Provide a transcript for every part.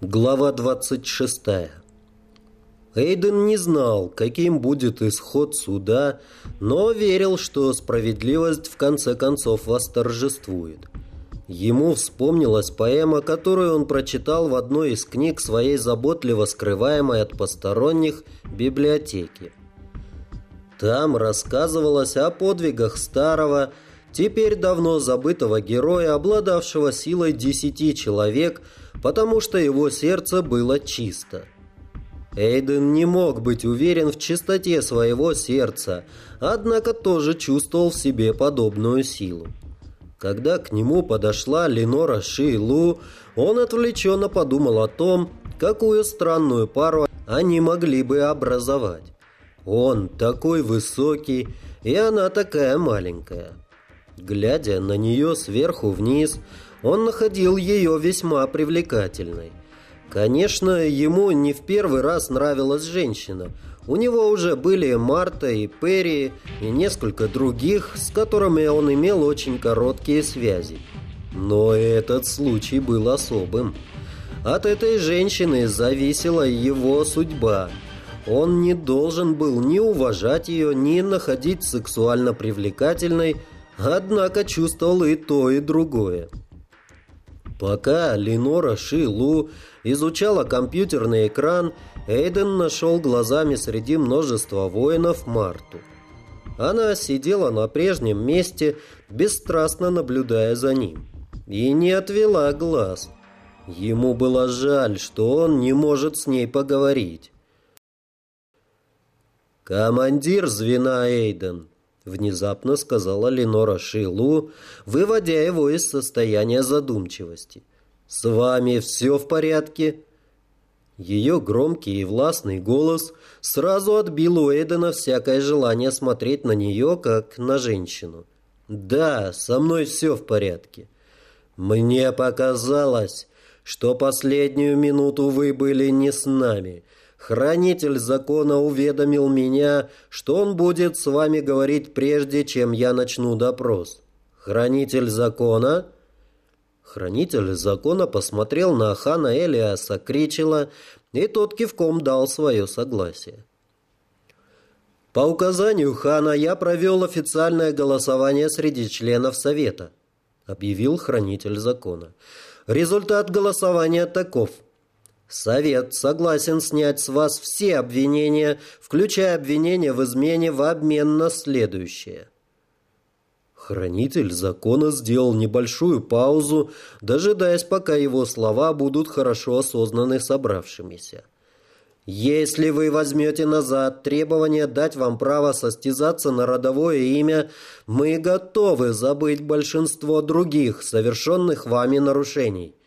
Глава 26. Эйден не знал, каким будет исход суда, но верил, что справедливость в конце концов восторжествует. Ему вспомнилась поэма, которую он прочитал в одной из книг своей заботливо скрываемой от посторонних библиотеки. Там рассказывалось о подвигах старого, теперь давно забытого героя, обладавшего силой десяти человек – потому что его сердце было чисто. Эйден не мог быть уверен в чистоте своего сердца, однако тоже чувствовал в себе подобную силу. Когда к нему подошла Ленора Шилу, он отвлеченно подумал о том, какую странную пару они могли бы образовать. Он такой высокий, и она такая маленькая. Глядя на нее сверху вниз, он находил ее весьма привлекательной. Конечно, ему не в первый раз нравилась женщина. У него уже были Марта и Перри и несколько других, с которыми он имел очень короткие связи. Но этот случай был особым. От этой женщины зависела его судьба. Он не должен был ни уважать ее, ни находить сексуально привлекательной, однако чувствовал и то, и другое. Пока Ленора Шилу изучала компьютерный экран, Эйден нашел глазами среди множества воинов Марту. Она сидела на прежнем месте, бесстрастно наблюдая за ним. И не отвела глаз. Ему было жаль, что он не может с ней поговорить. «Командир звена Эйден», внезапно сказала Ленора Шилу, выводя его из состояния задумчивости. «С вами все в порядке?» Ее громкий и властный голос сразу отбил у Эйдена всякое желание смотреть на нее, как на женщину. «Да, со мной все в порядке. Мне показалось, что последнюю минуту вы были не с нами. Хранитель закона уведомил меня, что он будет с вами говорить прежде, чем я начну допрос. Хранитель закона? Хранитель закона посмотрел на хана Элиаса Кричела, и тот кивком дал свое согласие. По указанию хана я провел официальное голосование среди членов совета, объявил хранитель закона. Результат голосования таков – Совет согласен снять с вас все обвинения, включая обвинения в измене в обмен на следующее. Хранитель закона сделал небольшую паузу, дожидаясь, пока его слова будут хорошо осознаны собравшимися. Если вы возьмете назад требование дать вам право состязаться на родовое имя, мы готовы забыть большинство других совершенных вами нарушений.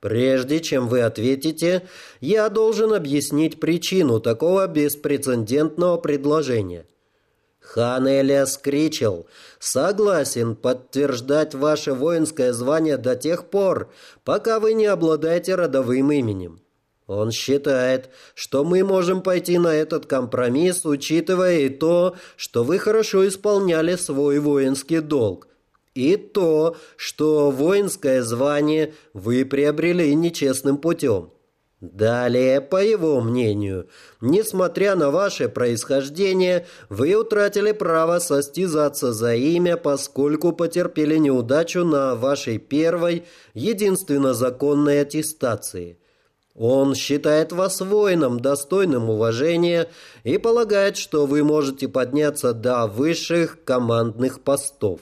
Прежде чем вы ответите, я должен объяснить причину такого беспрецедентного предложения. Хан Элиас Кричел согласен подтверждать ваше воинское звание до тех пор, пока вы не обладаете родовым именем. Он считает, что мы можем пойти на этот компромисс, учитывая и то, что вы хорошо исполняли свой воинский долг, и то, что воинское звание вы приобрели нечестным путем. Далее, по его мнению, несмотря на ваше происхождение, вы утратили право состязаться за имя, поскольку потерпели неудачу на вашей первой, единственно законной аттестации. Он считает вас воином, достойным уважения, и полагает, что вы можете подняться до высших командных постов.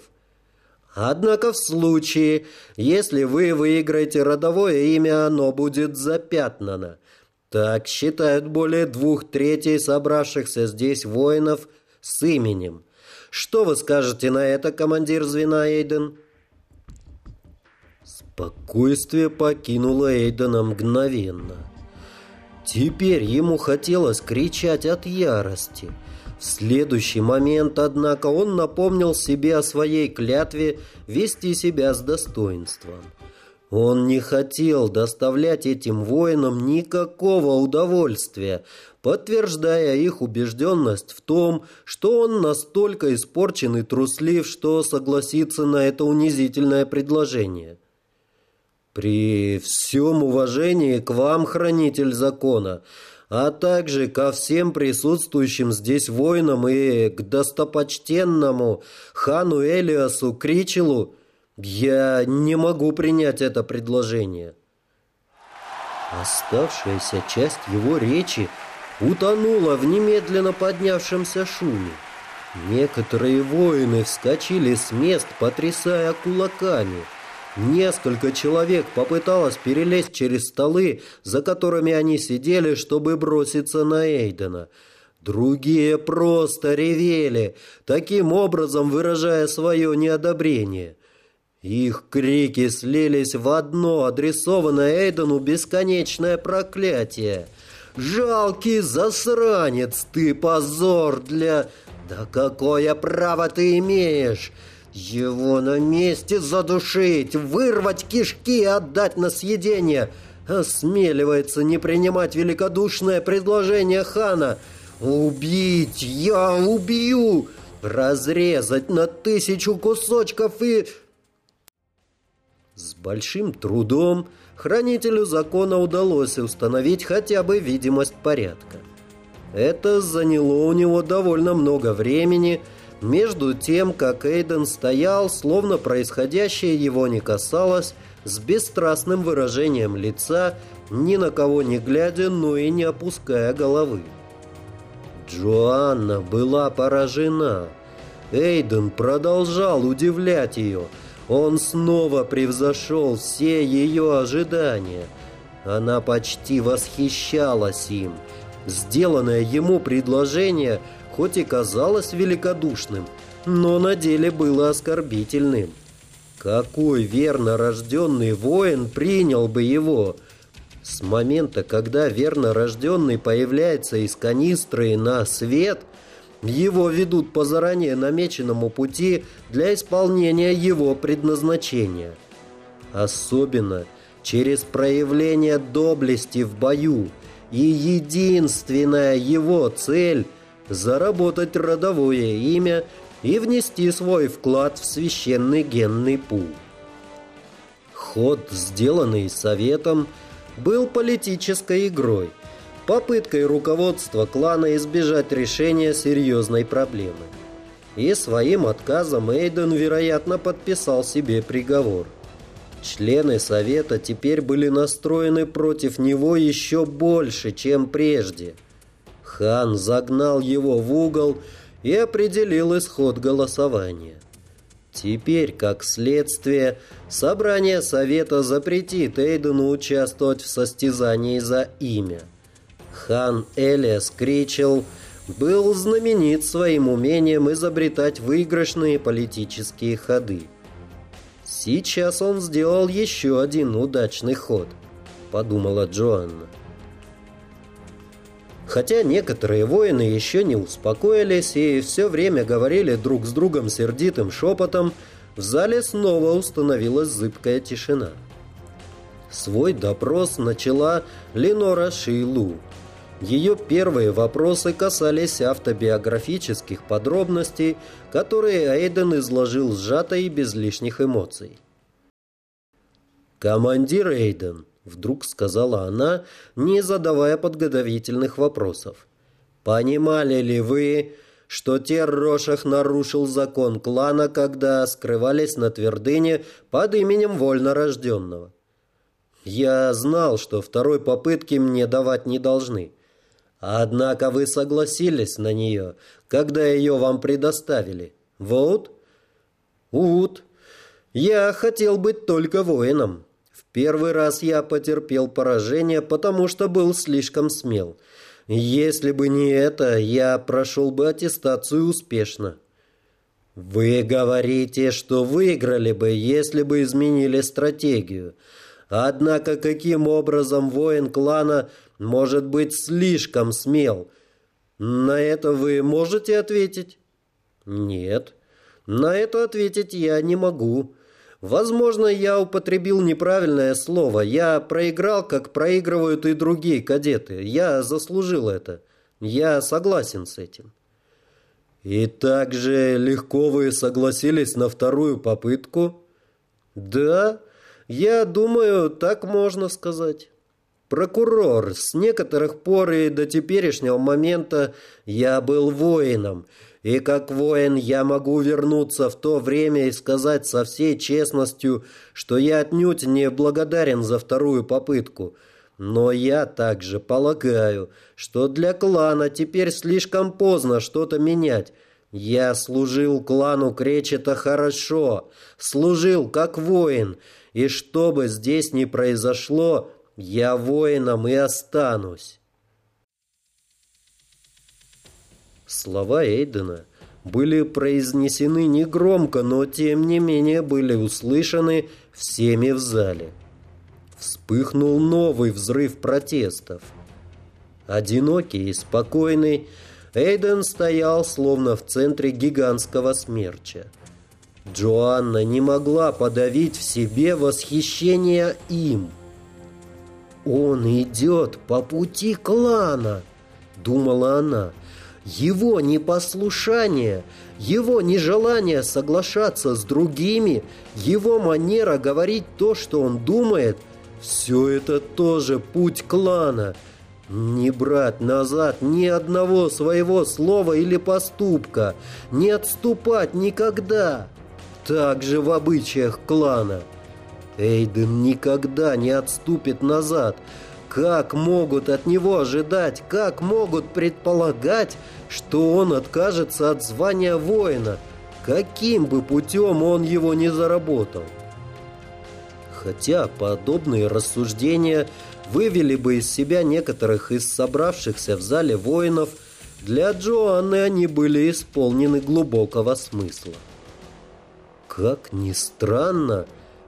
Однако в случае, если вы выиграете родовое имя, оно будет запятнано. Так считают более двух третей собравшихся здесь воинов с именем. Что вы скажете на это, командир звена Эйден? Спокойствие покинуло Эйдена мгновенно. Теперь ему хотелось кричать от ярости – в следующий момент, однако, он напомнил себе о своей клятве вести себя с достоинством. Он не хотел доставлять этим воинам никакого удовольствия, подтверждая их убежденность в том, что он настолько испорчен и труслив, что согласится на это унизительное предложение. При всем уважении к вам, хранитель закона, а также ко всем присутствующим здесь воинам и к достопочтенному хану Элиасу Кричелу, я не могу принять это предложение. Оставшаяся часть его речи утонула в немедленно поднявшемся шуме. Некоторые воины вскочили с мест, потрясая кулаками – Несколько человек попыталось перелезть через столы, за которыми они сидели, чтобы броситься на Эйдена. Другие просто ревели, таким образом выражая свое неодобрение. Их крики слились в одно, адресованное Эйдену бесконечное проклятие. «Жалкий засранец, ты позор для...» «Да какое право ты имеешь?» Его на месте задушить, вырвать кишки и отдать на съедение. Осмеливается не принимать великодушное предложение хана. Убить, я убью, разрезать на тысячу кусочков и... С большим трудом хранителю закона удалось установить хотя бы видимость порядка. Это заняло у него довольно много времени, между тем, как Эйден стоял, словно происходящее его не касалось, с бесстрастным выражением лица, ни на кого не глядя, но и не опуская головы. Джоанна была поражена. Эйден продолжал удивлять ее. Он снова превзошел все ее ожидания. Она почти восхищалась им. Сделанное ему предложение – хоть и казалось великодушным, но на деле было оскорбительным. Какой верно рожденный воин принял бы его? С момента, когда верно рожденный появляется из канистры на свет, его ведут по заранее намеченному пути для исполнения его предназначения. Особенно через проявление доблести в бою, и единственная его цель – заработать родовое имя и внести свой вклад в священный генный пул. Ход, сделанный советом, был политической игрой, попыткой руководства клана избежать решения серьезной проблемы. И своим отказом Эйден, вероятно, подписал себе приговор. Члены совета теперь были настроены против него еще больше, чем прежде – Хан загнал его в угол и определил исход голосования. Теперь, как следствие, собрание Совета запретит Эйдену участвовать в состязании за имя. Хан Элиас Кричел был знаменит своим умением изобретать выигрышные политические ходы. Сейчас он сделал еще один удачный ход, подумала Джоанна. Хотя некоторые воины еще не успокоились и все время говорили друг с другом сердитым шепотом, в зале снова установилась зыбкая тишина. Свой допрос начала Ленора Шейлу. Ее первые вопросы касались автобиографических подробностей, которые Эйден изложил сжато и без лишних эмоций. «Командир Эйден», Вдруг сказала она, не задавая подготовительных вопросов. «Понимали ли вы, что Террошах нарушил закон клана, когда скрывались на твердыне под именем вольнорожденного? Я знал, что второй попытки мне давать не должны. Однако вы согласились на нее, когда ее вам предоставили. Вот? Ут. Я хотел быть только воином. Первый раз я потерпел поражение, потому что был слишком смел. Если бы не это, я прошел бы аттестацию успешно. Вы говорите, что выиграли бы, если бы изменили стратегию. Однако каким образом воин клана может быть слишком смел? На это вы можете ответить? Нет. На это ответить я не могу. Возможно, я употребил неправильное слово. Я проиграл, как проигрывают и другие кадеты. Я заслужил это. Я согласен с этим. И также легко вы согласились на вторую попытку? Да, Я думаю, так можно сказать. Прокурор, с некоторых пор и до теперешнего момента я был воином, и как воин я могу вернуться в то время и сказать со всей честностью, что я отнюдь не благодарен за вторую попытку. Но я также полагаю, что для клана теперь слишком поздно что-то менять. Я служил клану Кречета хорошо, служил как воин, и что бы здесь ни произошло, я воином и останусь. Слова Эйдена были произнесены негромко, но тем не менее были услышаны всеми в зале. Вспыхнул новый взрыв протестов. Одинокий и спокойный, Эйден стоял словно в центре гигантского смерча. Джоанна не могла подавить в себе восхищение им. «Он идет по пути клана», — думала она, — его непослушание, его нежелание соглашаться с другими, его манера говорить то, что он думает, все это тоже путь клана. Не брать назад ни одного своего слова или поступка, не отступать никогда. Так же в обычаях клана. Эйден никогда не отступит назад, как могут от него ожидать, как могут предполагать, что он откажется от звания воина, каким бы путем он его не заработал? Хотя подобные рассуждения вывели бы из себя некоторых из собравшихся в зале воинов, для Джоанны они были исполнены глубокого смысла. «Как ни странно,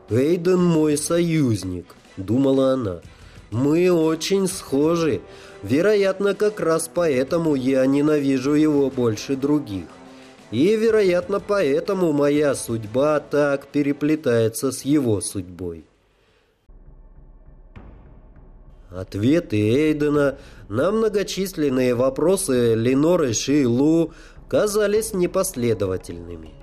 Эйден мой союзник», — думала она, — мы очень схожи. Вероятно, как раз поэтому я ненавижу его больше других. И, вероятно, поэтому моя судьба так переплетается с его судьбой. Ответы Эйдена на многочисленные вопросы Леноры Шилу казались непоследовательными.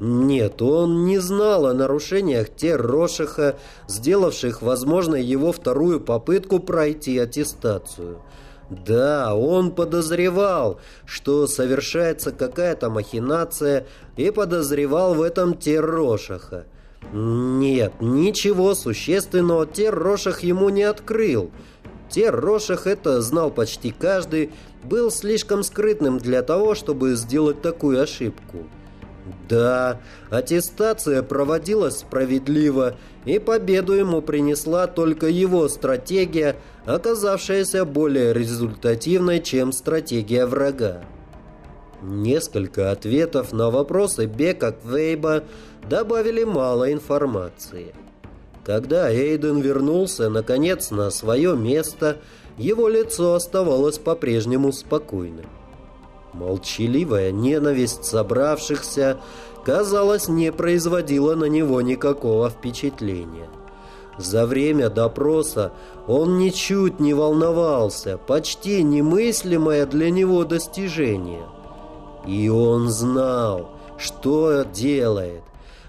Нет, он не знал о нарушениях Террошиха, сделавших возможной его вторую попытку пройти аттестацию. Да, он подозревал, что совершается какая-то махинация, и подозревал в этом Террошиха. Нет, ничего существенного Терроших ему не открыл. Терроших, это знал почти каждый, был слишком скрытным для того, чтобы сделать такую ошибку. Да, аттестация проводилась справедливо, и победу ему принесла только его стратегия, оказавшаяся более результативной, чем стратегия врага. Несколько ответов на вопросы Бека Квейба добавили мало информации. Когда Эйден вернулся, наконец, на свое место, его лицо оставалось по-прежнему спокойным. Молчаливая ненависть собравшихся, казалось, не производила на него никакого впечатления. За время допроса он ничуть не волновался, почти немыслимое для него достижение. И он знал, что делает.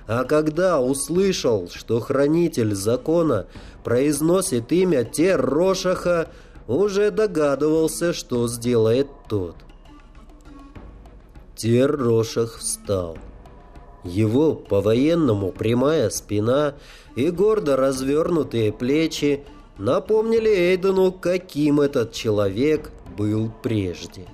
А когда услышал, что хранитель закона произносит имя Террошаха, уже догадывался, что сделает тот. Террошах встал. Его по-военному прямая спина и гордо развернутые плечи напомнили Эйдену, каким этот человек был прежде.